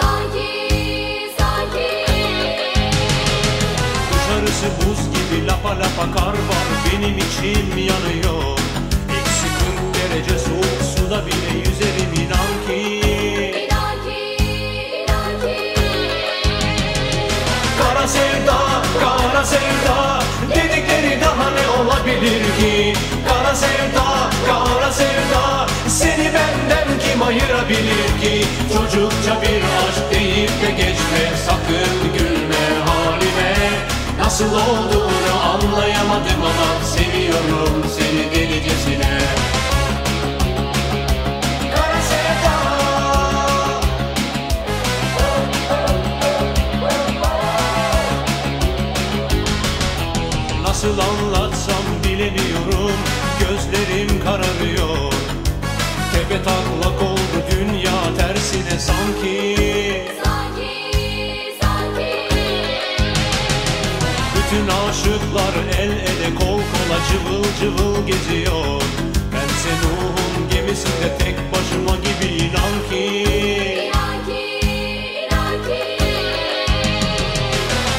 Sanki, sanki. Dışarısı buz gibi lapa lapa kar var. Benim içim yanıyor. Eksi 40 derece soğuk suda bile yüzerim inan ki. İnan ki, inan sevda, kara sevda. Ayırabilir ki Çocukça bir aşk deyip de geçme Sakın gülme halime. Nasıl olduğunu anlayamadım ama Seviyorum seni delicesine. Nasıl anlatsam bilemiyorum Gözlerim kararıyor. Tepe tersine sanki. Sanki, sanki. Bütün aşıklar el ele kol kola cıvıl cıvıl geziyor. Bense Nuh'un gemisinde tek başıma gibi inan ki. İnan ki, inan ki.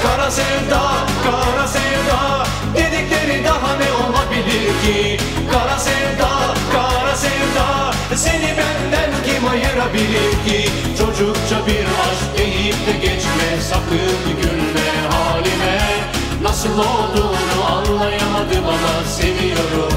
Kara sevda, kara sevda Dedikleri daha ne olabilir ki? Kara sevda, kara sevda Seni benden kim ayırabilir ki geçme Sakın gülme halime. Nasıl olduğunu anlayamadım ama Seviyorum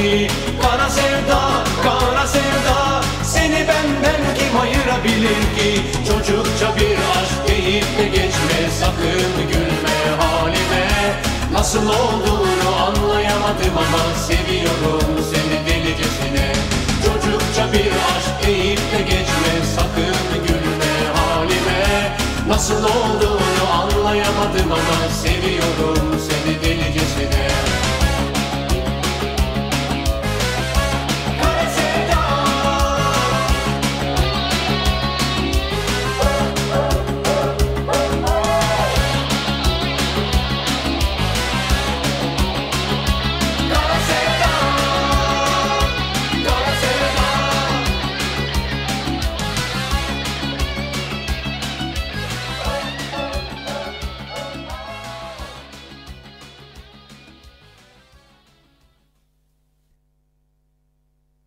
Kara sevda, kara sevda Seni benden kim ayırabilir ki? Çocukça bir aşk deyip de geçme Sakın gülme halime. Nasıl olduğunu anlayamadım ama Seviyorum seni delicesine. Çocukça bir aşk deyip de geçme Sakın gülme halime. Nasıl olduğunu anlayamadım ama Seviyorum